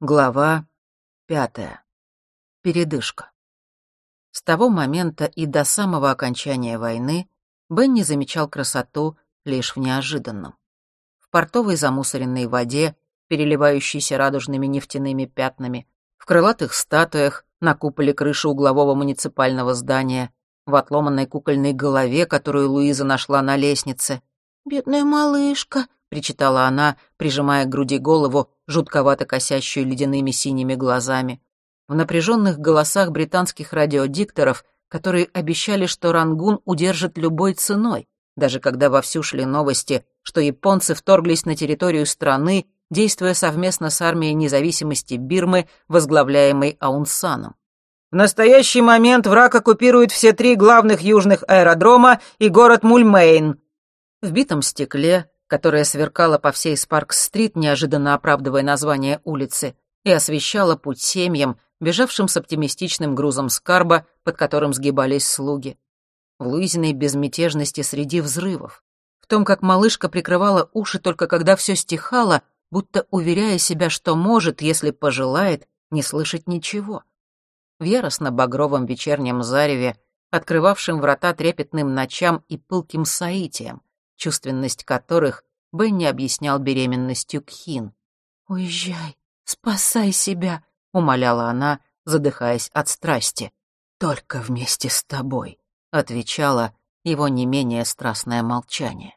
Глава пятая. Передышка. С того момента и до самого окончания войны Бенни замечал красоту лишь в неожиданном. В портовой замусоренной воде, переливающейся радужными нефтяными пятнами, в крылатых статуях на куполе крыши углового муниципального здания, в отломанной кукольной голове, которую Луиза нашла на лестнице. «Бедная малышка», — причитала она, прижимая к груди голову, жутковато косящую ледяными синими глазами. В напряженных голосах британских радиодикторов, которые обещали, что Рангун удержит любой ценой, даже когда вовсю шли новости, что японцы вторглись на территорию страны, действуя совместно с армией независимости Бирмы, возглавляемой Аунсаном. В настоящий момент враг оккупирует все три главных южных аэродрома и город Мульмейн. В битом стекле которая сверкала по всей Спаркс-стрит, неожиданно оправдывая название улицы, и освещала путь семьям, бежавшим с оптимистичным грузом скарба, под которым сгибались слуги. В Луизиной безмятежности среди взрывов, в том, как малышка прикрывала уши только когда все стихало, будто уверяя себя, что может, если пожелает, не слышать ничего. В яростно-багровом вечернем зареве, открывавшем врата трепетным ночам и пылким соитием, чувственность которых Бенни объяснял беременностью Кхин. «Уезжай, спасай себя», — умоляла она, задыхаясь от страсти. «Только вместе с тобой», — отвечало его не менее страстное молчание.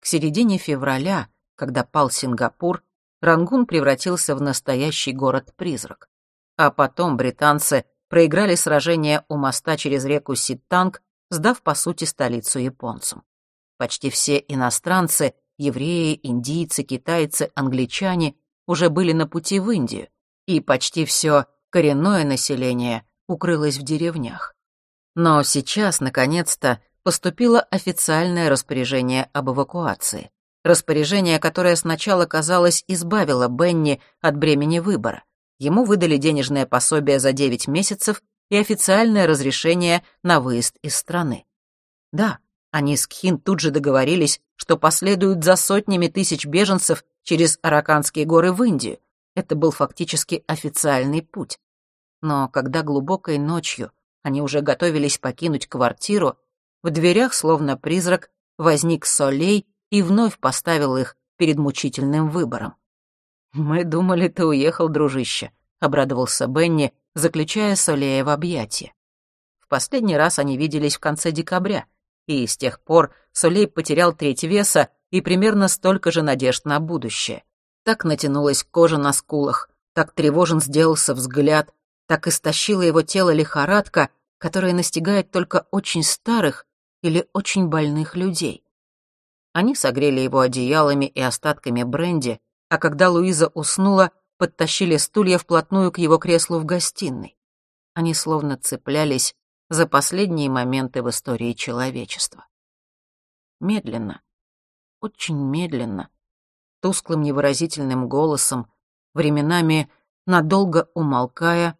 К середине февраля, когда пал Сингапур, Рангун превратился в настоящий город-призрак. А потом британцы проиграли сражение у моста через реку Ситтанг, сдав, по сути, столицу японцам. Почти все иностранцы, евреи, индийцы, китайцы, англичане уже были на пути в Индию, и почти все коренное население укрылось в деревнях. Но сейчас, наконец-то, поступило официальное распоряжение об эвакуации. Распоряжение, которое сначала, казалось, избавило Бенни от бремени выбора. Ему выдали денежное пособие за 9 месяцев и официальное разрешение на выезд из страны. Да, они с Кхин тут же договорились, что последуют за сотнями тысяч беженцев через Араканские горы в Индию. Это был фактически официальный путь. Но когда глубокой ночью они уже готовились покинуть квартиру, в дверях, словно призрак, возник Солей и вновь поставил их перед мучительным выбором. «Мы думали, ты уехал, дружище», — обрадовался Бенни, заключая Солея в объятия. В последний раз они виделись в конце декабря — и с тех пор Сулей потерял треть веса и примерно столько же надежд на будущее. Так натянулась кожа на скулах, так тревожен сделался взгляд, так истощила его тело лихорадка, которая настигает только очень старых или очень больных людей. Они согрели его одеялами и остатками бренди, а когда Луиза уснула, подтащили стулья вплотную к его креслу в гостиной. Они словно цеплялись за последние моменты в истории человечества. Медленно, очень медленно, тусклым невыразительным голосом, временами надолго умолкая,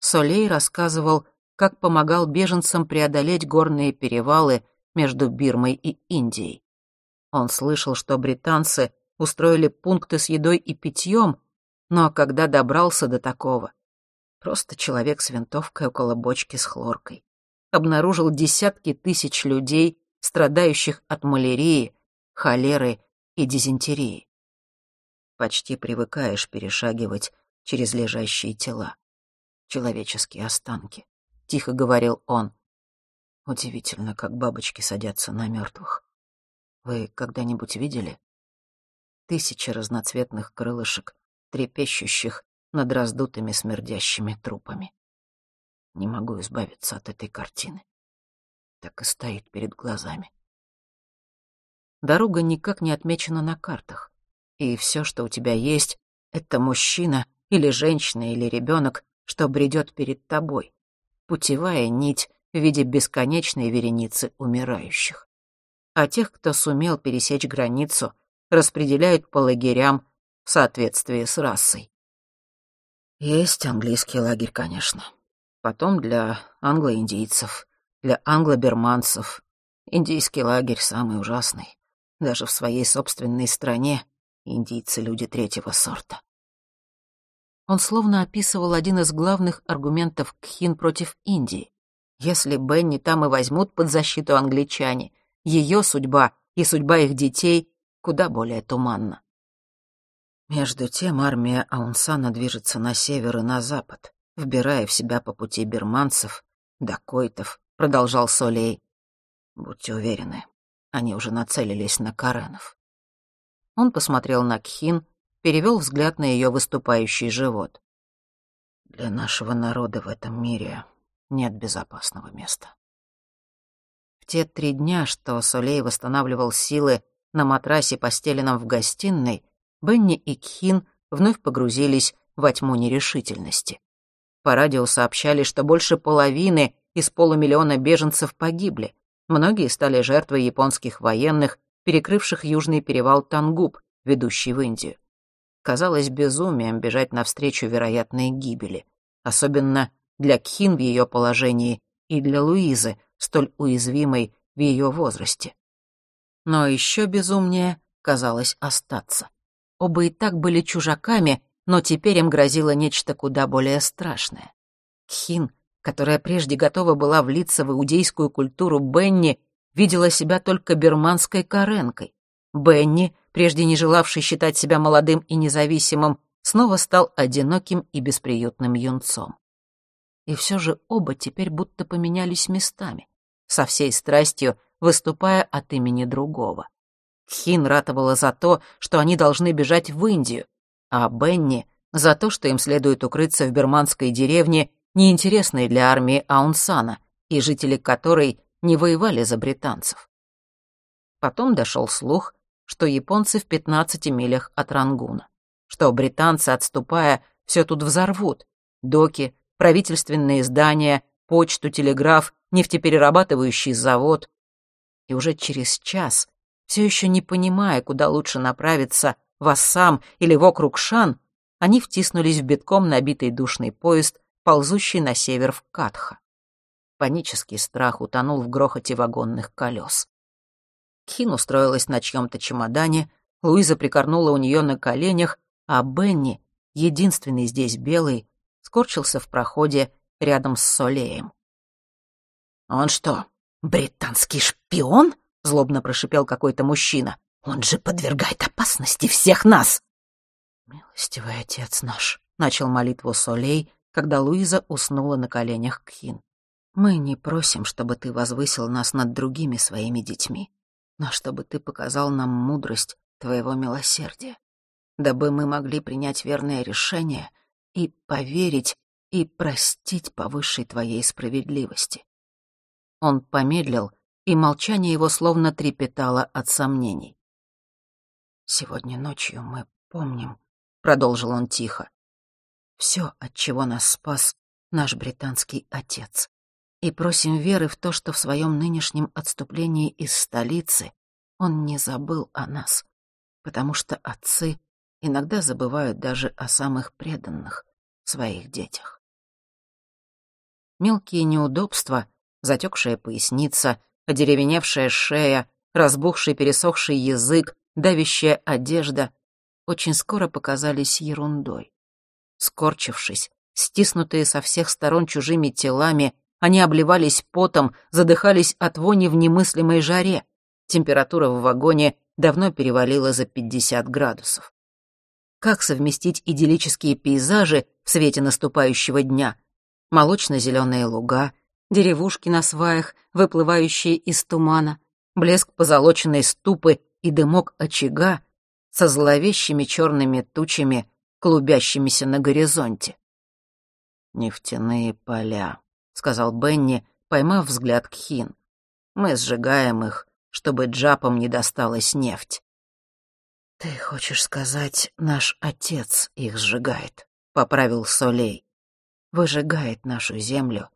Солей рассказывал, как помогал беженцам преодолеть горные перевалы между Бирмой и Индией. Он слышал, что британцы устроили пункты с едой и питьем, но когда добрался до такого, просто человек с винтовкой около бочки с хлоркой обнаружил десятки тысяч людей, страдающих от малярии, холеры и дизентерии. Почти привыкаешь перешагивать через лежащие тела, человеческие останки, — тихо говорил он. Удивительно, как бабочки садятся на мертвых. Вы когда-нибудь видели? Тысячи разноцветных крылышек, трепещущих над раздутыми смердящими трупами. Не могу избавиться от этой картины. Так и стоит перед глазами. Дорога никак не отмечена на картах. И все, что у тебя есть, это мужчина или женщина или ребенок, что бредет перед тобой. Путевая нить в виде бесконечной вереницы умирающих. А тех, кто сумел пересечь границу, распределяют по лагерям в соответствии с расой. Есть английский лагерь, конечно. Потом для англо-индийцев, для англо-берманцев. Индийский лагерь самый ужасный. Даже в своей собственной стране индийцы — люди третьего сорта. Он словно описывал один из главных аргументов Кхин против Индии. Если Бенни там и возьмут под защиту англичане, ее судьба и судьба их детей куда более туманна. Между тем армия Аунсана движется на север и на запад, вбирая в себя по пути берманцев, дакойтов, продолжал Солей. Будьте уверены, они уже нацелились на Каренов. Он посмотрел на Кхин, перевел взгляд на ее выступающий живот. Для нашего народа в этом мире нет безопасного места. В те три дня, что Солей восстанавливал силы на матрасе, постеленном в гостиной, Бенни и Кхин вновь погрузились во тьму нерешительности. По радио сообщали, что больше половины из полумиллиона беженцев погибли. Многие стали жертвой японских военных, перекрывших южный перевал Тангуб, ведущий в Индию. Казалось безумием бежать навстречу вероятной гибели, особенно для Кхин в ее положении и для Луизы, столь уязвимой в ее возрасте. Но еще безумнее казалось остаться. Оба и так были чужаками, но теперь им грозило нечто куда более страшное. Кхин, которая прежде готова была влиться в иудейскую культуру Бенни, видела себя только берманской каренкой. Бенни, прежде не желавший считать себя молодым и независимым, снова стал одиноким и бесприютным юнцом. И все же оба теперь будто поменялись местами, со всей страстью выступая от имени другого. Хин ратовала за то, что они должны бежать в Индию, а Бенни — за то, что им следует укрыться в берманской деревне, неинтересной для армии Аунсана, и жители которой не воевали за британцев. Потом дошел слух, что японцы в 15 милях от Рангуна, что британцы, отступая, все тут взорвут, доки, правительственные здания, почту, телеграф, нефтеперерабатывающий завод. И уже через час все еще не понимая, куда лучше направиться, в Ассам или в округ Шан, они втиснулись в битком набитый душный поезд, ползущий на север в Катха. Панический страх утонул в грохоте вагонных колес. Кхин устроилась на чьем-то чемодане, Луиза прикорнула у нее на коленях, а Бенни, единственный здесь белый, скорчился в проходе рядом с Солеем. «Он что, британский шпион?» — злобно прошипел какой-то мужчина. «Он же подвергает опасности всех нас!» «Милостивый отец наш», — начал молитву Солей, когда Луиза уснула на коленях Кхин. «Мы не просим, чтобы ты возвысил нас над другими своими детьми, но чтобы ты показал нам мудрость твоего милосердия, дабы мы могли принять верное решение и поверить и простить по высшей твоей справедливости». Он помедлил, и молчание его словно трепетало от сомнений. «Сегодня ночью мы помним», — продолжил он тихо, «все, от чего нас спас наш британский отец, и просим веры в то, что в своем нынешнем отступлении из столицы он не забыл о нас, потому что отцы иногда забывают даже о самых преданных своих детях». Мелкие неудобства, затекшая поясница — одеревеневшая шея, разбухший пересохший язык, давящая одежда очень скоро показались ерундой. Скорчившись, стиснутые со всех сторон чужими телами, они обливались потом, задыхались от вони в немыслимой жаре. Температура в вагоне давно перевалила за 50 градусов. Как совместить идиллические пейзажи в свете наступающего дня? Молочно-зеленые луга — деревушки на сваях, выплывающие из тумана, блеск позолоченной ступы и дымок очага со зловещими черными тучами, клубящимися на горизонте. «Нефтяные поля», — сказал Бенни, поймав взгляд Кхин. «Мы сжигаем их, чтобы джапам не досталась нефть». «Ты хочешь сказать, наш отец их сжигает», — поправил Солей. «Выжигает нашу землю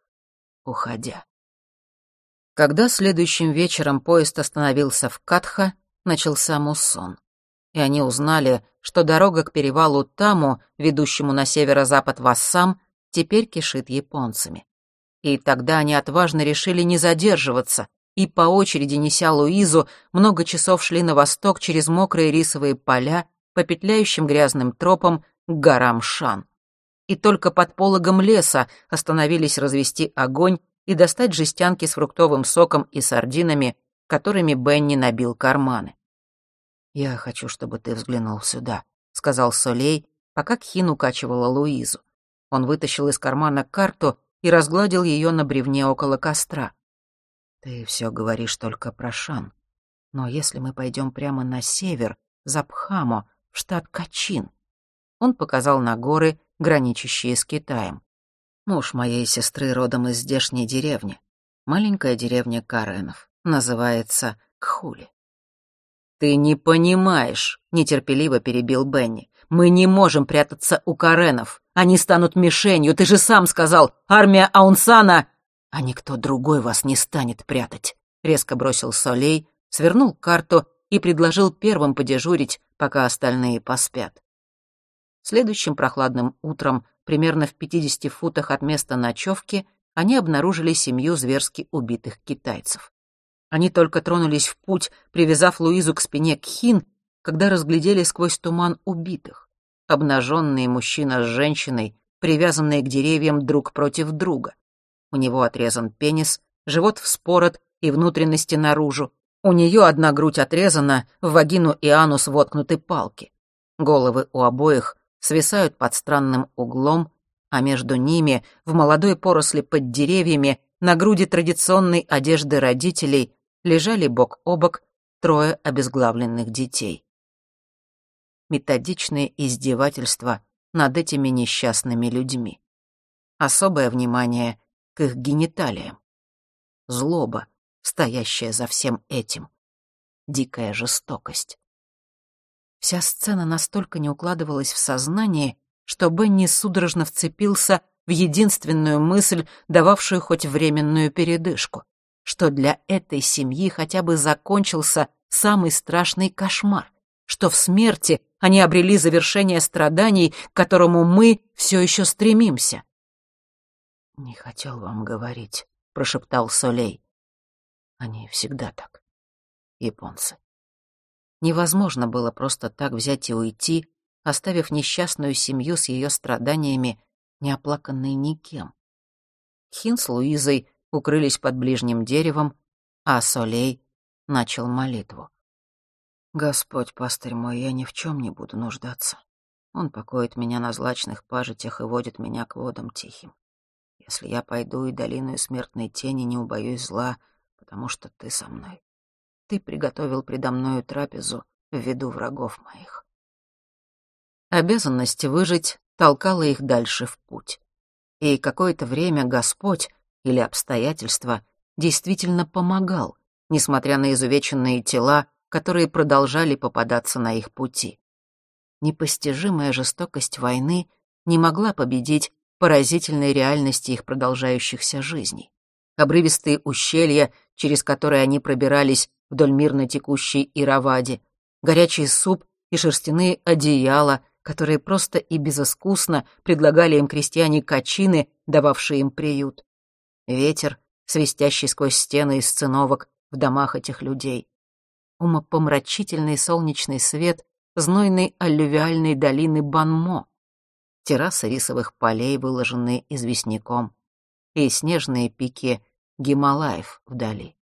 уходя. Когда следующим вечером поезд остановился в Катха, начался муссон. И они узнали, что дорога к перевалу Таму, ведущему на северо-запад в Ассам, теперь кишит японцами. И тогда они отважно решили не задерживаться, и по очереди, неся Луизу, много часов шли на восток через мокрые рисовые поля по петляющим грязным тропам к горам Шан. И только под пологом леса остановились развести огонь и достать жестянки с фруктовым соком и сардинами, которыми Бенни набил карманы. «Я хочу, чтобы ты взглянул сюда», — сказал Солей, пока Кхин укачивала Луизу. Он вытащил из кармана карту и разгладил ее на бревне около костра. «Ты все говоришь только про Шан. Но если мы пойдем прямо на север, за Пхамо, штат Качин...» Он показал на горы, граничащие с Китаем. Муж моей сестры родом из здешней деревни. Маленькая деревня Каренов. Называется Кхули. «Ты не понимаешь», — нетерпеливо перебил Бенни. «Мы не можем прятаться у Каренов. Они станут мишенью. Ты же сам сказал, армия Аунсана...» «А никто другой вас не станет прятать», — резко бросил Солей, свернул карту и предложил первым подежурить, пока остальные поспят. Следующим прохладным утром, примерно в 50 футах от места ночевки, они обнаружили семью зверски убитых китайцев. Они только тронулись в путь, привязав Луизу к спине Кхин, когда разглядели сквозь туман убитых. Обнаженные мужчина с женщиной, привязанные к деревьям друг против друга. У него отрезан пенис, живот вспорот и внутренности наружу. У нее одна грудь отрезана, в вагину и анус воткнуты палки. Головы у обоих свисают под странным углом, а между ними, в молодой поросли под деревьями, на груди традиционной одежды родителей, лежали бок о бок трое обезглавленных детей. Методичное издевательство над этими несчастными людьми. Особое внимание к их гениталиям. Злоба, стоящая за всем этим. Дикая жестокость. Вся сцена настолько не укладывалась в сознание, что Бенни судорожно вцепился в единственную мысль, дававшую хоть временную передышку что для этой семьи хотя бы закончился самый страшный кошмар, что в смерти они обрели завершение страданий, к которому мы все еще стремимся. «Не хотел вам говорить», — прошептал Солей. «Они всегда так, японцы». Невозможно было просто так взять и уйти, оставив несчастную семью с ее страданиями, не оплаканной никем. Хин с Луизой укрылись под ближним деревом, а Солей начал молитву. «Господь, пастырь мой, я ни в чем не буду нуждаться. Он покоит меня на злачных пажитях и водит меня к водам тихим. Если я пойду и долину смертной тени, не убоюсь зла, потому что ты со мной. Ты приготовил предо мною трапезу в виду врагов моих». Обязанность выжить толкала их дальше в путь. И какое-то время Господь, или обстоятельства действительно помогал, несмотря на изувеченные тела, которые продолжали попадаться на их пути. Непостижимая жестокость войны не могла победить поразительной реальности их продолжающихся жизней. Обрывистые ущелья, через которые они пробирались вдоль мирно текущей Иравади, горячий суп и шерстяные одеяла, которые просто и безыскусно предлагали им крестьяне-качины, дававшие им приют ветер, свистящий сквозь стены из циновок в домах этих людей. Умопомрачительный солнечный свет знойной аллювиальной долины Банмо, террасы рисовых полей, выложенные известняком, и снежные пики Гималаев вдали.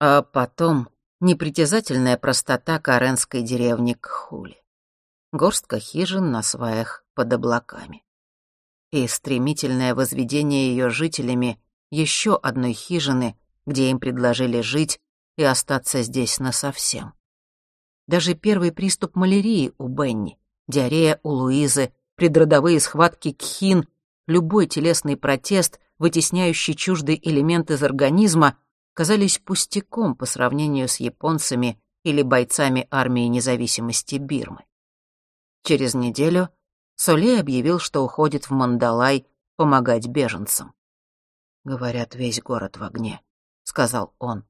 А потом непритязательная простота каренской деревни Кхули. Горстка хижин на сваях под облаками и стремительное возведение ее жителями еще одной хижины, где им предложили жить и остаться здесь насовсем. Даже первый приступ малярии у Бенни, диарея у Луизы, предродовые схватки кхин, любой телесный протест, вытесняющий чуждый элемент из организма, казались пустяком по сравнению с японцами или бойцами армии независимости Бирмы. Через неделю Солей объявил, что уходит в Мандалай помогать беженцам. «Говорят, весь город в огне», — сказал он.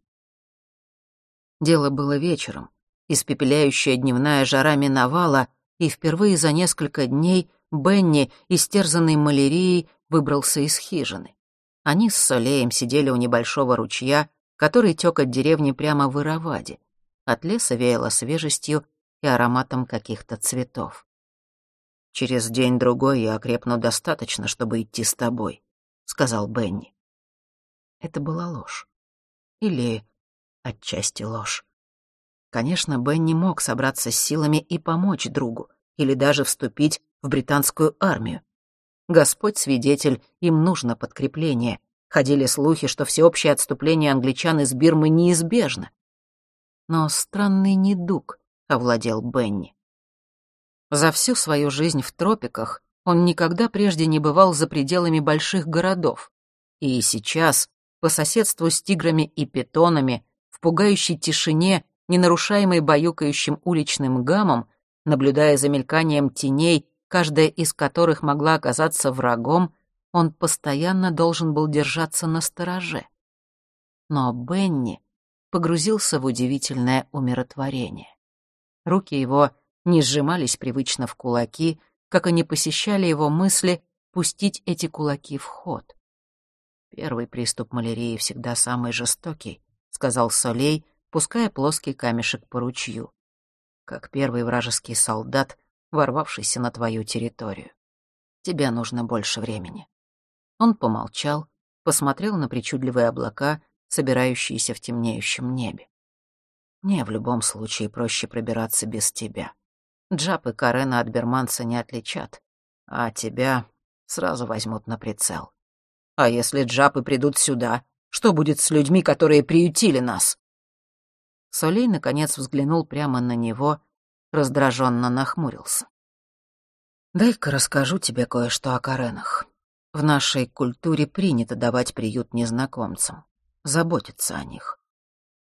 Дело было вечером. Испепеляющая дневная жара миновала, и впервые за несколько дней Бенни, истерзанный малярией, выбрался из хижины. Они с Солеем сидели у небольшого ручья, который тек от деревни прямо в Ираваде. От леса веяло свежестью и ароматом каких-то цветов. «Через день-другой я окрепну достаточно, чтобы идти с тобой», — сказал Бенни. Это была ложь. Или отчасти ложь. Конечно, Бенни мог собраться с силами и помочь другу, или даже вступить в британскую армию. Господь свидетель, им нужно подкрепление. Ходили слухи, что всеобщее отступление англичан из Бирмы неизбежно. Но странный недуг овладел Бенни. За всю свою жизнь в тропиках он никогда прежде не бывал за пределами больших городов. И сейчас, по соседству с тиграми и питонами, в пугающей тишине, не нарушаемой баюкающим уличным гамом, наблюдая за мельканием теней, каждая из которых могла оказаться врагом, он постоянно должен был держаться на стороже. Но Бенни погрузился в удивительное умиротворение. Руки его не сжимались привычно в кулаки, как они посещали его мысли пустить эти кулаки в ход. «Первый приступ малярии всегда самый жестокий», — сказал Солей, пуская плоский камешек по ручью. «Как первый вражеский солдат, ворвавшийся на твою территорию. Тебе нужно больше времени». Он помолчал, посмотрел на причудливые облака, собирающиеся в темнеющем небе. «Мне в любом случае проще пробираться без тебя. Джап и Карена от берманца не отличат, а тебя сразу возьмут на прицел. А если джапы придут сюда, что будет с людьми, которые приютили нас?» Солей, наконец, взглянул прямо на него, раздраженно нахмурился. «Дай-ка расскажу тебе кое-что о Каренах. В нашей культуре принято давать приют незнакомцам, заботиться о них.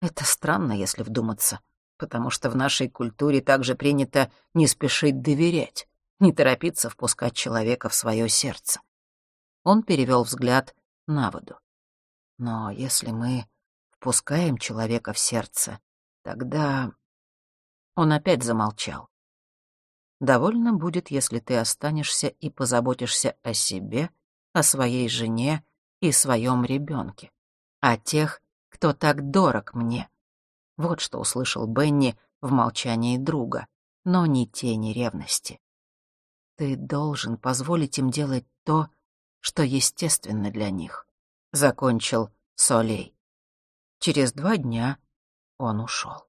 Это странно, если вдуматься, потому что в нашей культуре также принято не спешить доверять, не торопиться впускать человека в свое сердце. Он перевел взгляд на воду. Но если мы впускаем человека в сердце, тогда... Он опять замолчал. Довольно будет, если ты останешься и позаботишься о себе, о своей жене и своем ребенке, о тех, кто так дорог мне. Вот что услышал Бенни в молчании друга, но не тени ревности. Ты должен позволить им делать то, что естественно для них, — закончил Солей. Через два дня он ушел.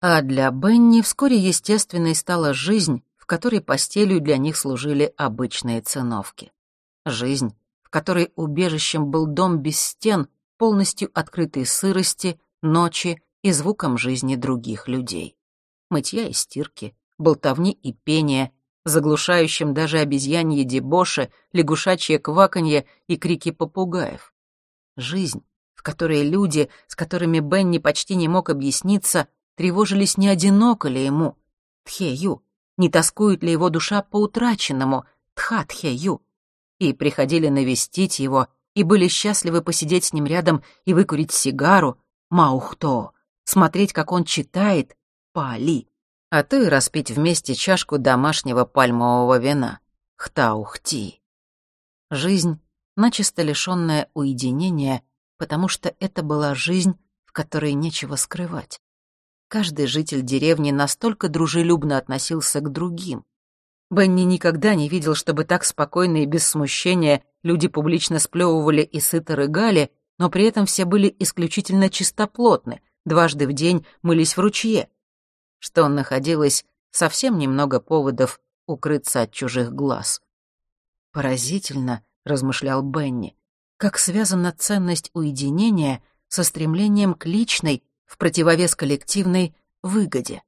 А для Бенни вскоре естественной стала жизнь, в которой постелью для них служили обычные циновки. Жизнь, в которой убежищем был дом без стен, полностью открытый сырости, ночи и звуком жизни других людей. Мытья и стирки, болтовни и пения, заглушающим даже обезьянье дебоши, лягушачье кваканье и крики попугаев. Жизнь, в которой люди, с которыми Бенни почти не мог объясниться, тревожились, не одиноко ли ему, Тхею, не тоскует ли его душа по утраченному, Тха-Тхею, и приходили навестить его, и были счастливы посидеть с ним рядом и выкурить сигару, Маухто, смотреть, как он читает, Пали, а то и распить вместе чашку домашнего пальмового вина, Хтаухти. Жизнь, начисто лишённая уединения, потому что это была жизнь, в которой нечего скрывать. Каждый житель деревни настолько дружелюбно относился к другим. Бенни никогда не видел, чтобы так спокойно и без смущения люди публично сплевывали и сыто рыгали, но при этом все были исключительно чистоплотны, дважды в день мылись в ручье, что находилось совсем немного поводов укрыться от чужих глаз. «Поразительно», — размышлял Бенни, «как связана ценность уединения со стремлением к личной, в противовес коллективной, выгоде».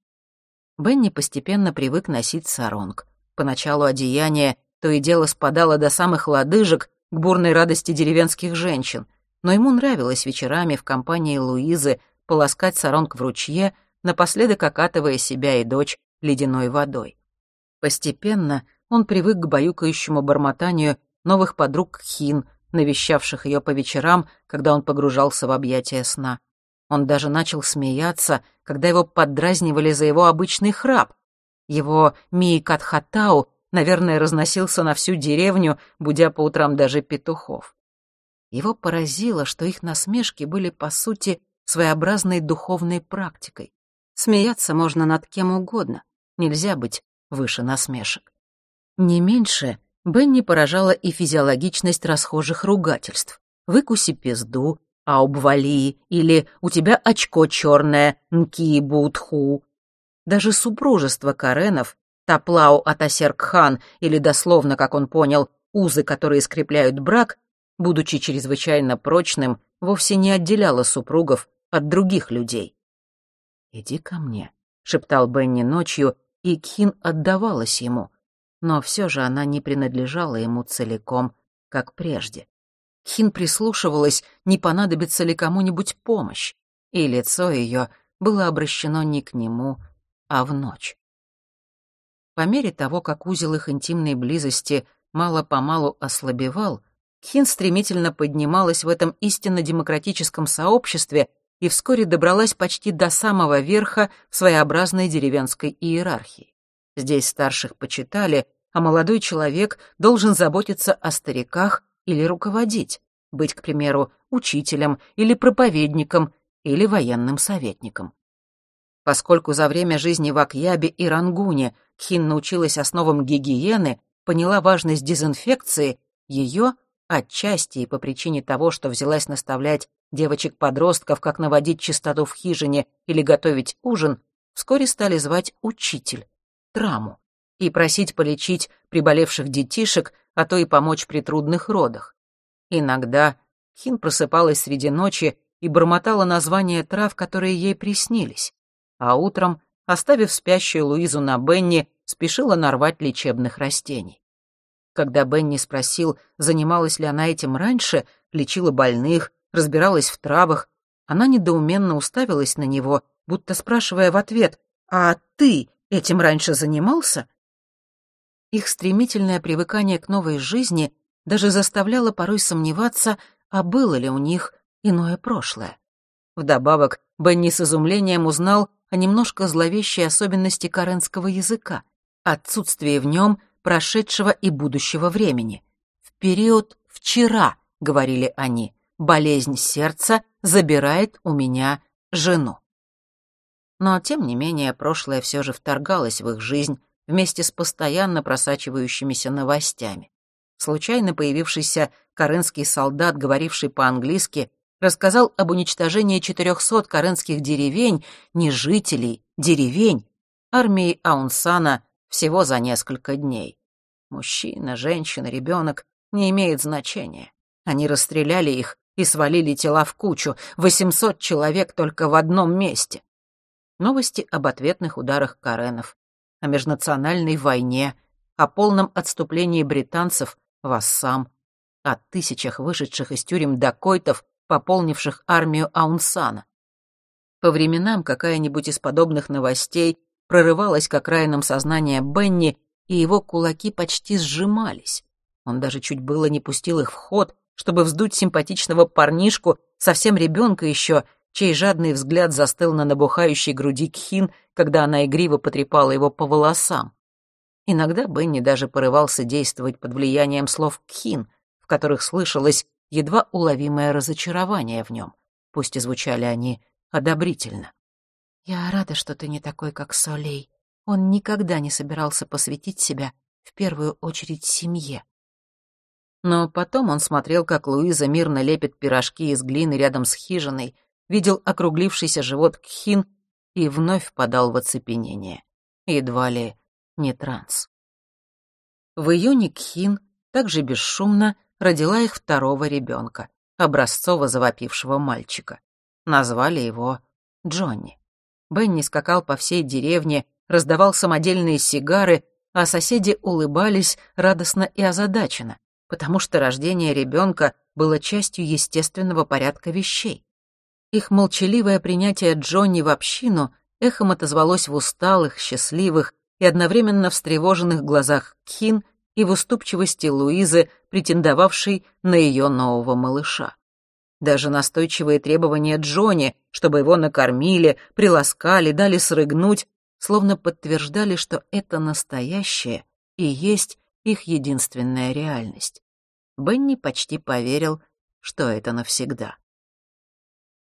Бенни постепенно привык носить саронг. Поначалу одеяние то и дело спадало до самых лодыжек к бурной радости деревенских женщин, но ему нравилось вечерами в компании Луизы полоскать саронг в ручье, напоследок окатывая себя и дочь ледяной водой. Постепенно он привык к баюкающему бормотанию новых подруг Хин, навещавших ее по вечерам, когда он погружался в объятия сна. Он даже начал смеяться, когда его поддразнивали за его обычный храп. Его Миикатхатау, наверное, разносился на всю деревню, будя по утрам даже петухов. Его поразило, что их насмешки были, по сути, своеобразной духовной практикой. Смеяться можно над кем угодно, нельзя быть выше насмешек. Не меньше Бенни поражала и физиологичность расхожих ругательств. «Выкуси пизду», а обвали или «у тебя очко черное», «нки будху». Даже супружество Каренов, Таплау Атасеркхан или дословно, как он понял, узы, которые скрепляют брак, будучи чрезвычайно прочным, вовсе не отделяло супругов от других людей. «Иди ко мне», — шептал Бенни ночью, и Кхин отдавалась ему, но все же она не принадлежала ему целиком, как прежде. Хин прислушивалась, не понадобится ли кому-нибудь помощь, и лицо ее было обращено не к нему, а в ночь. По мере того, как узел их интимной близости мало-помалу ослабевал, Хин стремительно поднималась в этом истинно демократическом сообществе и вскоре добралась почти до самого верха в своеобразной деревенской иерархии. Здесь старших почитали, а молодой человек должен заботиться о стариках или руководить, быть, к примеру, учителем или проповедником или военным советником. Поскольку за время жизни в Акьябе и Рангуне Кхин научилась основам гигиены, поняла важность дезинфекции, ее, отчасти и по причине того, что взялась наставлять девочек-подростков, как наводить чистоту в хижине или готовить ужин, вскоре стали звать учитель, Траму, и просить полечить приболевших детишек а то и помочь при трудных родах. Иногда Хин просыпалась среди ночи и бормотала названия трав, которые ей приснились, а утром, оставив спящую Луизу на Бенни, спешила нарвать лечебных растений. Когда Бенни спросил, занималась ли она этим раньше, лечила больных, разбиралась в травах, она недоуменно уставилась на него, будто спрашивая в ответ «А ты этим раньше занимался?» Их стремительное привыкание к новой жизни даже заставляло порой сомневаться, а было ли у них иное прошлое. Вдобавок, Бенни с изумлением узнал о немножко зловещей особенности каренского языка, отсутствие в нем прошедшего и будущего времени. «В период вчера», — говорили они, — «болезнь сердца забирает у меня жену». Но, тем не менее, прошлое все же вторгалось в их жизнь, вместе с постоянно просачивающимися новостями. Случайно появившийся каренский солдат, говоривший по-английски, рассказал об уничтожении 400 каренских деревень, не жителей, деревень, армии Аунсана всего за несколько дней. Мужчина, женщина, ребенок не имеет значения. Они расстреляли их и свалили тела в кучу, 800 человек только в одном месте. Новости об ответных ударах Каренов о межнациональной войне, о полном отступлении британцев в Ассам, о тысячах вышедших из тюрем дакойтов, пополнивших армию Аунсана. По временам какая-нибудь из подобных новостей прорывалась к окраинам сознания Бенни, и его кулаки почти сжимались. Он даже чуть было не пустил их в ход, чтобы вздуть симпатичного парнишку, совсем ребенка еще, чей жадный взгляд застыл на набухающей груди Кхин, когда она игриво потрепала его по волосам. Иногда Бенни даже порывался действовать под влиянием слов Кхин, в которых слышалось едва уловимое разочарование в нем, пусть и звучали они одобрительно. «Я рада, что ты не такой, как Солей. Он никогда не собирался посвятить себя в первую очередь семье». Но потом он смотрел, как Луиза мирно лепит пирожки из глины рядом с хижиной, видел округлившийся живот Кхин и вновь впадал в оцепенение. Едва ли не транс. В июне Кхин также бесшумно родила их второго ребенка, образцово завопившего мальчика. Назвали его Джонни. Бенни скакал по всей деревне, раздавал самодельные сигары, а соседи улыбались радостно и озадаченно, потому что рождение ребенка было частью естественного порядка вещей. Их молчаливое принятие Джонни в общину эхом отозвалось в усталых, счастливых и одновременно встревоженных глазах Кхин и в уступчивости Луизы, претендовавшей на ее нового малыша. Даже настойчивые требования Джонни, чтобы его накормили, приласкали, дали срыгнуть, словно подтверждали, что это настоящее и есть их единственная реальность. Бенни почти поверил, что это навсегда.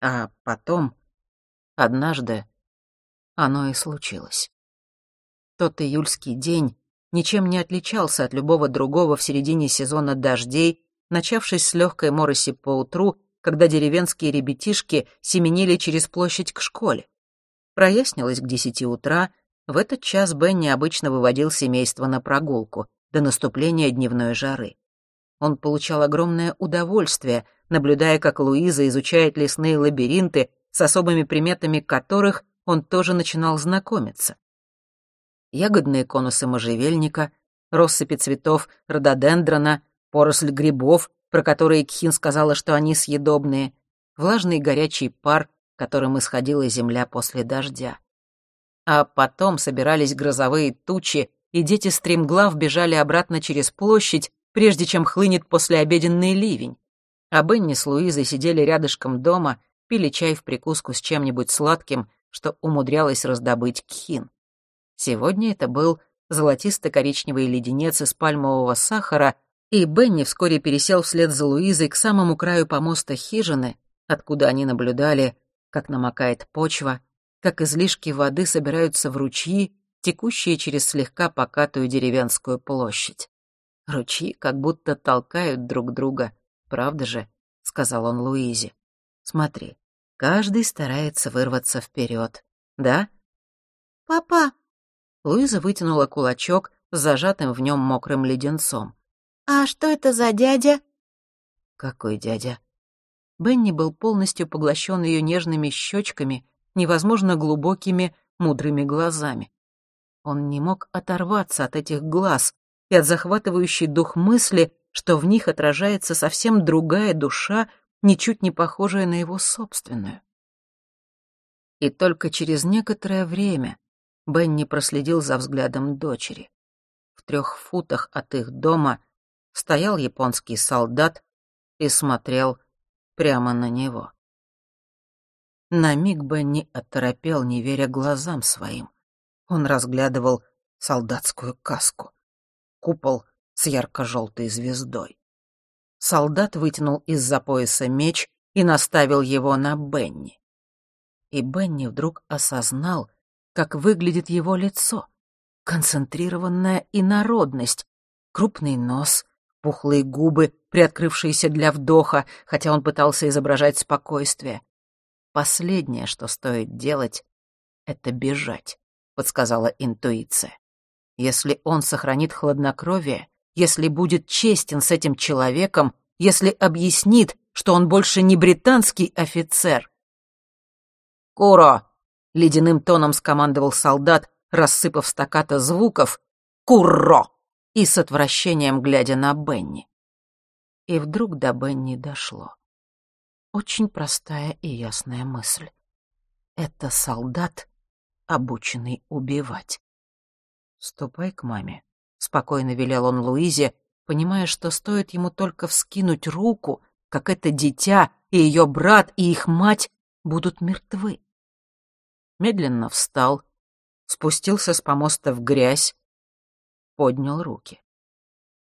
А потом, однажды, оно и случилось. Тот июльский день ничем не отличался от любого другого в середине сезона дождей, начавшись с легкой мороси поутру, когда деревенские ребятишки семенили через площадь к школе. Прояснилось к десяти утра, в этот час Бенни обычно выводил семейство на прогулку до наступления дневной жары. Он получал огромное удовольствие, наблюдая, как Луиза изучает лесные лабиринты, с особыми приметами которых он тоже начинал знакомиться. Ягодные конусы можжевельника, россыпи цветов рододендрона, поросль грибов, про которые Кхин сказала, что они съедобные, влажный горячий пар, которым исходила земля после дождя. А потом собирались грозовые тучи, и дети стремглав бежали обратно через площадь, прежде чем хлынет послеобеденный ливень. А Бенни с Луизой сидели рядышком дома, пили чай в прикуску с чем-нибудь сладким, что умудрялась раздобыть Кхин. Сегодня это был золотисто-коричневый леденец из пальмового сахара, и Бенни вскоре пересел вслед за Луизой к самому краю помоста хижины, откуда они наблюдали, как намокает почва, как излишки воды собираются в ручьи, текущие через слегка покатую деревенскую площадь. Ручьи как будто толкают друг друга, правда же? — сказал он Луизе. «Смотри, каждый старается вырваться вперед, да?» «Папа!» Луиза вытянула кулачок с зажатым в нем мокрым леденцом. «А что это за дядя?» «Какой дядя?» Бенни был полностью поглощен ее нежными щечками, невозможно глубокими, мудрыми глазами. Он не мог оторваться от этих глаз, и от захватывающей дух мысли, что в них отражается совсем другая душа, ничуть не похожая на его собственную. И только через некоторое время Бенни проследил за взглядом дочери. В трех футах от их дома стоял японский солдат и смотрел прямо на него. На миг Бенни оторопел, не веря глазам своим. Он разглядывал солдатскую каску купол с ярко-желтой звездой. Солдат вытянул из-за пояса меч и наставил его на Бенни. И Бенни вдруг осознал, как выглядит его лицо. Концентрированная инородность, крупный нос, пухлые губы, приоткрывшиеся для вдоха, хотя он пытался изображать спокойствие. Последнее, что стоит делать, — это бежать, — подсказала интуиция. Если он сохранит хладнокровие, если будет честен с этим человеком, если объяснит, что он больше не британский офицер. «Куро!» — ледяным тоном скомандовал солдат, рассыпав стаката звуков. «Курро!» и с отвращением глядя на Бенни. И вдруг до Бенни дошло. Очень простая и ясная мысль. Это солдат, обученный убивать. «Ступай к маме», — спокойно велел он Луизе, понимая, что стоит ему только вскинуть руку, как это дитя и ее брат и их мать будут мертвы. Медленно встал, спустился с помоста в грязь, поднял руки.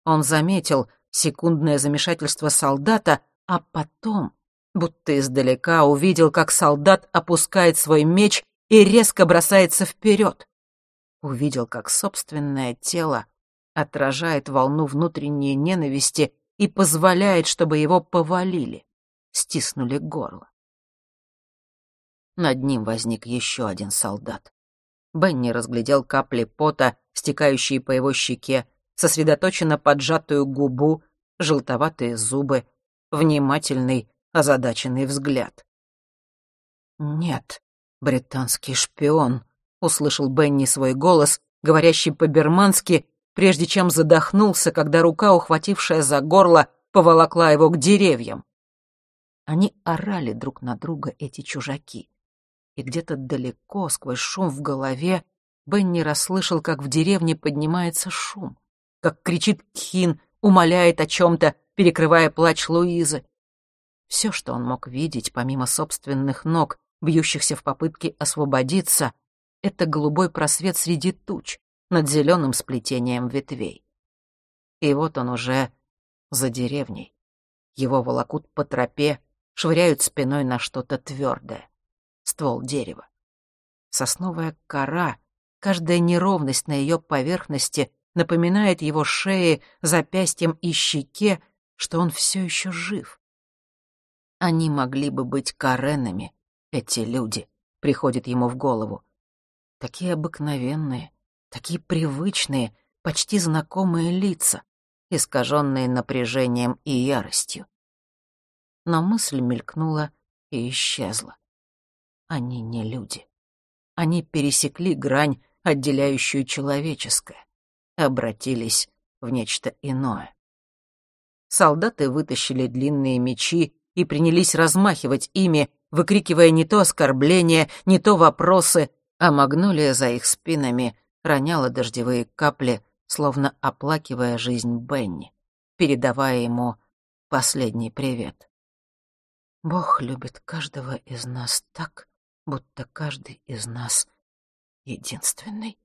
Он заметил секундное замешательство солдата, а потом, будто издалека, увидел, как солдат опускает свой меч и резко бросается вперед увидел, как собственное тело отражает волну внутренней ненависти и позволяет, чтобы его повалили, стиснули горло. Над ним возник еще один солдат. Бенни разглядел капли пота, стекающие по его щеке, сосредоточенно поджатую губу, желтоватые зубы, внимательный, озадаченный взгляд. «Нет, британский шпион», услышал Бенни свой голос, говорящий по-бермански, прежде чем задохнулся, когда рука, ухватившая за горло, поволокла его к деревьям. Они орали друг на друга, эти чужаки. И где-то далеко, сквозь шум в голове, Бенни расслышал, как в деревне поднимается шум, как кричит Кхин, умоляет о чем-то, перекрывая плач Луизы. Все, что он мог видеть, помимо собственных ног, бьющихся в попытке освободиться, это голубой просвет среди туч над зеленым сплетением ветвей. И вот он уже за деревней. Его волокут по тропе, швыряют спиной на что-то твердое. Ствол дерева. Сосновая кора, каждая неровность на ее поверхности напоминает его шее, запястьям и щеке, что он все еще жив. Они могли бы быть Каренами, эти люди, приходит ему в голову. Такие обыкновенные, такие привычные, почти знакомые лица, искаженные напряжением и яростью. Но мысль мелькнула и исчезла. Они не люди. Они пересекли грань, отделяющую человеческое, обратились в нечто иное. Солдаты вытащили длинные мечи и принялись размахивать ими, выкрикивая не то оскорбления, не то вопросы, а магнолия за их спинами роняла дождевые капли, словно оплакивая жизнь Бенни, передавая ему последний привет. Бог любит каждого из нас так, будто каждый из нас единственный.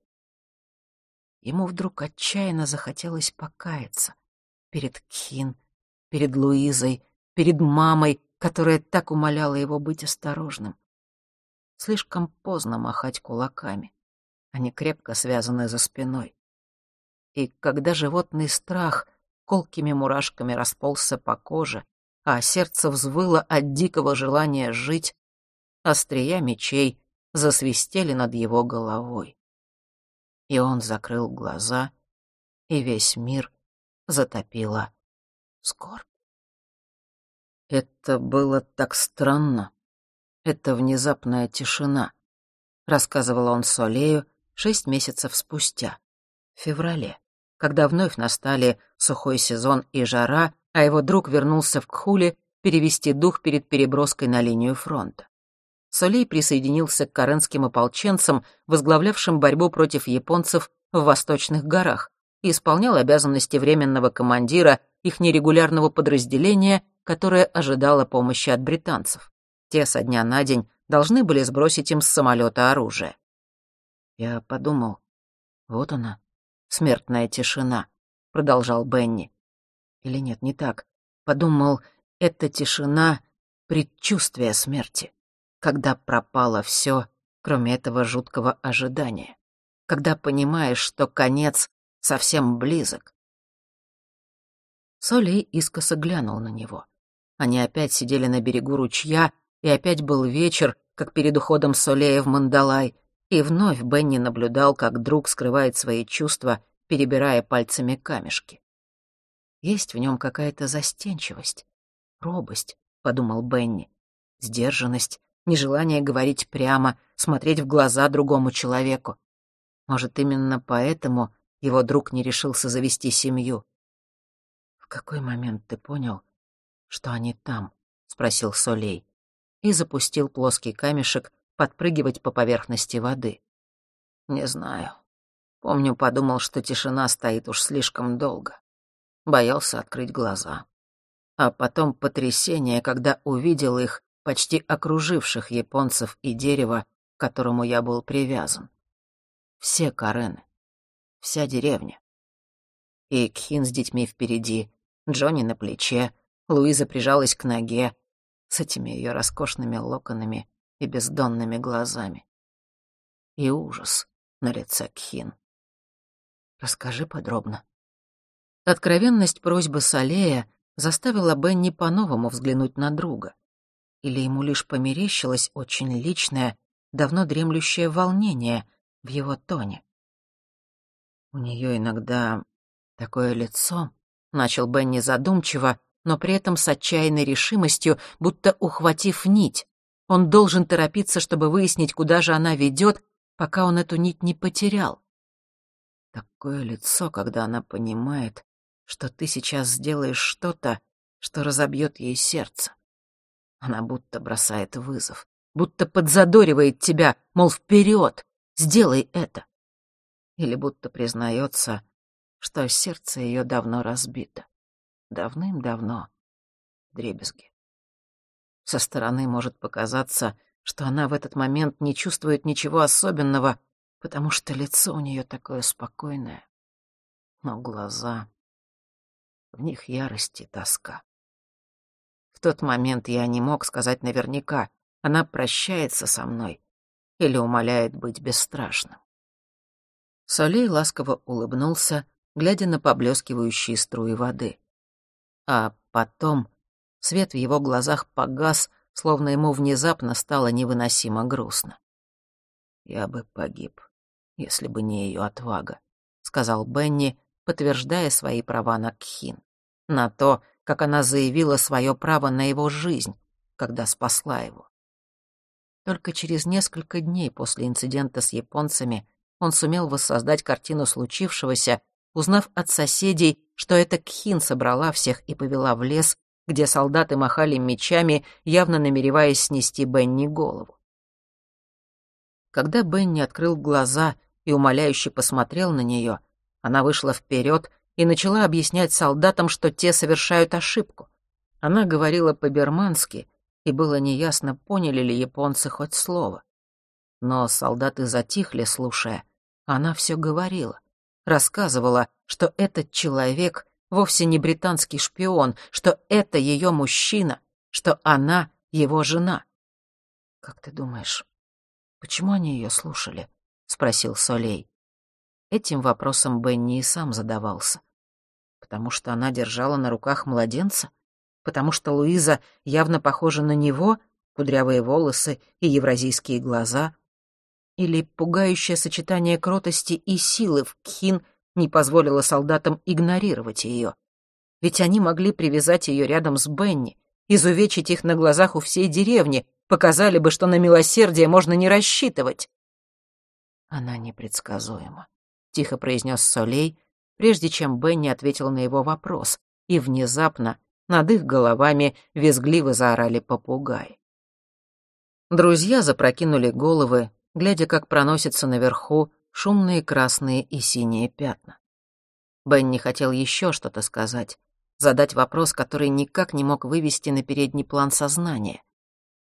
Ему вдруг отчаянно захотелось покаяться перед Кхин, перед Луизой, перед мамой, которая так умоляла его быть осторожным. Слишком поздно махать кулаками. Они крепко связаны за спиной. И когда животный страх колкими мурашками расползся по коже, а сердце взвыло от дикого желания жить, острия мечей засвистели над его головой. И он закрыл глаза, и весь мир затопила скорбь. Это было так странно. Это внезапная тишина, рассказывал он Солею шесть месяцев спустя, в феврале, когда вновь настали сухой сезон и жара, а его друг вернулся в Кхуле перевести дух перед переброской на линию фронта. Солей присоединился к каренским ополченцам, возглавлявшим борьбу против японцев в Восточных горах, и исполнял обязанности временного командира их нерегулярного подразделения, которое ожидало помощи от британцев. Те со дня на день должны были сбросить им с самолета оружие. Я подумал, вот она, смертная тишина, продолжал Бенни. Или нет, не так. Подумал, это тишина — предчувствие смерти когда пропало все, кроме этого жуткого ожидания, когда понимаешь, что конец совсем близок. Солей искоса глянул на него. Они опять сидели на берегу ручья, и опять был вечер, как перед уходом Солея в Мандалай, и вновь Бенни наблюдал, как друг скрывает свои чувства, перебирая пальцами камешки. Есть в нем какая-то застенчивость, робость, — подумал Бенни, сдержанность, нежелание говорить прямо, смотреть в глаза другому человеку. Может, именно поэтому его друг не решился завести семью. «В какой момент ты понял, что они там?» — спросил Солей и запустил плоский камешек подпрыгивать по поверхности воды. «Не знаю. Помню, подумал, что тишина стоит уж слишком долго. Боялся открыть глаза. А потом потрясение, когда увидел их почти окруживших японцев и дерево, к которому я был привязан. Все Карены, вся деревня. И Кхин с детьми впереди, Джонни на плече, Луиза прижалась к ноге с этими ее роскошными локонами и бездонными глазами. И ужас на лице Кхин. Расскажи подробно. Откровенность просьбы Салея заставила Бенни по-новому взглянуть на друга — или ему лишь померещилось очень личное, давно дремлющее волнение в его тоне. У нее иногда такое лицо, начал Бенни задумчиво, но при этом с отчаянной решимостью, будто ухватив нить. Он должен торопиться, чтобы выяснить, куда же она ведет, пока он эту нить не потерял. Такое лицо, когда она понимает, что ты сейчас сделаешь что-то, что разобьет ей сердце. Она будто бросает вызов, будто подзадоривает тебя, мол, вперед, сделай это. Или будто признается, что сердце ее давно разбито. Давным-давно. Дребезги. Со стороны может показаться, что она в этот момент не чувствует ничего особенного, потому что лицо у нее такое спокойное. Но глаза... В них ярость и тоска. В тот момент я не мог сказать наверняка, она прощается со мной или умоляет быть бесстрашным. Солей ласково улыбнулся глядя на поблескивающие струи воды. А потом свет в его глазах погас, словно ему внезапно стало невыносимо грустно. «Я бы погиб, если бы не ее отвага», — сказал Бенни, подтверждая свои права на Кхин, на то, как она заявила свое право на его жизнь, когда спасла его. Только через несколько дней после инцидента с японцами он сумел воссоздать картину случившегося, узнав от соседей, что это Кхин собрала всех и повела в лес, где солдаты махали мечами, явно намереваясь снести Бенни голову. Когда Бенни открыл глаза и умоляюще посмотрел на нее, она вышла вперед и начала объяснять солдатам, что те совершают ошибку. Она говорила по-бермански, и было неясно, поняли ли японцы хоть слово. Но солдаты затихли, слушая. Она все говорила, рассказывала, что этот человек вовсе не британский шпион, что это ее мужчина, что она его жена. «Как ты думаешь, почему они ее слушали?» — спросил Солей. Этим вопросом Бенни и сам задавался. Потому что она держала на руках младенца? Потому что Луиза явно похожа на него, кудрявые волосы и евразийские глаза? Или пугающее сочетание кротости и силы в Кхин не позволило солдатам игнорировать ее? Ведь они могли привязать ее рядом с Бенни, изувечить их на глазах у всей деревни, показали бы, что на милосердие можно не рассчитывать. Она непредсказуема тихо произнес Солей, прежде чем Бенни ответил на его вопрос, и внезапно над их головами визгливо заорали попугаи. Друзья запрокинули головы, глядя, как проносятся наверху шумные красные и синие пятна. Бенни хотел еще что-то сказать, задать вопрос, который никак не мог вывести на передний план сознания.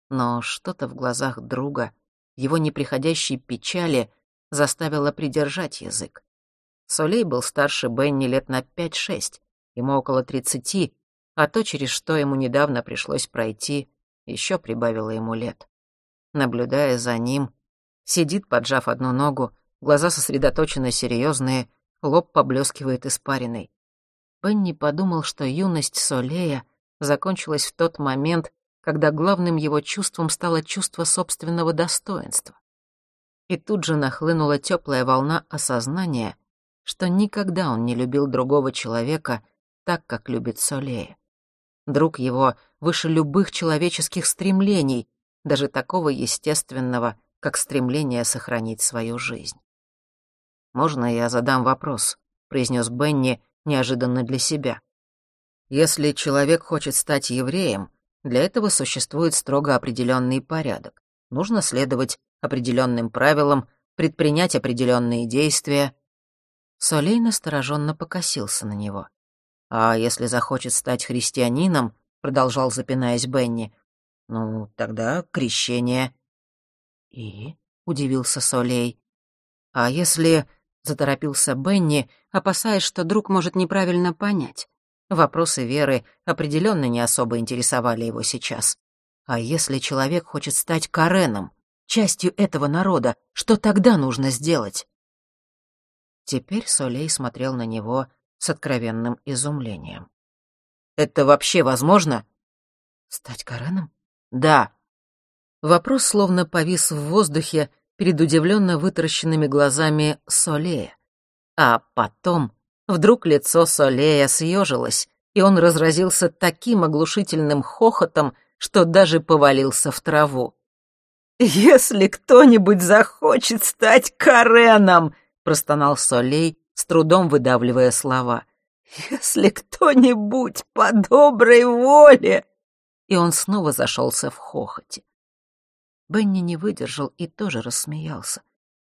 Но что-то в глазах друга, его неприходящей печали — заставила придержать язык. Солей был старше Бенни лет на пять-шесть, ему около тридцати, а то, через что ему недавно пришлось пройти, еще прибавило ему лет. Наблюдая за ним, сидит, поджав одну ногу, глаза сосредоточенно серьезные, лоб поблескивает испариной. Бенни подумал, что юность Солея закончилась в тот момент, когда главным его чувством стало чувство собственного достоинства и тут же нахлынула теплая волна осознания, что никогда он не любил другого человека так, как любит Солея. Друг его выше любых человеческих стремлений, даже такого естественного, как стремление сохранить свою жизнь. «Можно я задам вопрос?» — произнес Бенни неожиданно для себя. «Если человек хочет стать евреем, для этого существует строго определенный порядок. Нужно следовать определенным правилам, предпринять определенные действия. Солей настороженно покосился на него. «А если захочет стать христианином», — продолжал запинаясь Бенни, — «ну, тогда крещение». «И?» — удивился Солей. «А если...» — заторопился Бенни, опасаясь, что друг может неправильно понять. Вопросы веры определенно не особо интересовали его сейчас. «А если человек хочет стать Кареном?» частью этого народа, что тогда нужно сделать? Теперь Солей смотрел на него с откровенным изумлением. «Это вообще возможно?» «Стать Кареном?» «Да». Вопрос словно повис в воздухе перед удивленно вытаращенными глазами Солея. А потом вдруг лицо Солея съежилось, и он разразился таким оглушительным хохотом, что даже повалился в траву. «Если кто-нибудь захочет стать Кареном!» — простонал Солей, с трудом выдавливая слова. «Если кто-нибудь по доброй воле!» И он снова зашелся в хохоте. Бенни не выдержал и тоже рассмеялся.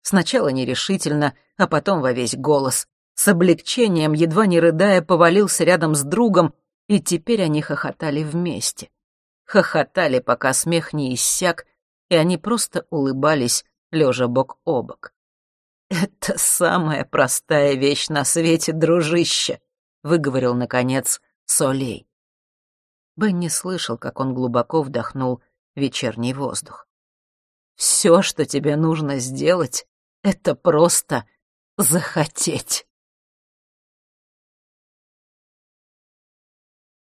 Сначала нерешительно, а потом во весь голос. С облегчением, едва не рыдая, повалился рядом с другом, и теперь они хохотали вместе. Хохотали, пока смех не иссяк, и они просто улыбались, лежа бок о бок. «Это самая простая вещь на свете, дружище», — выговорил, наконец, Солей. Бенни слышал, как он глубоко вдохнул вечерний воздух. «Все, что тебе нужно сделать, это просто захотеть».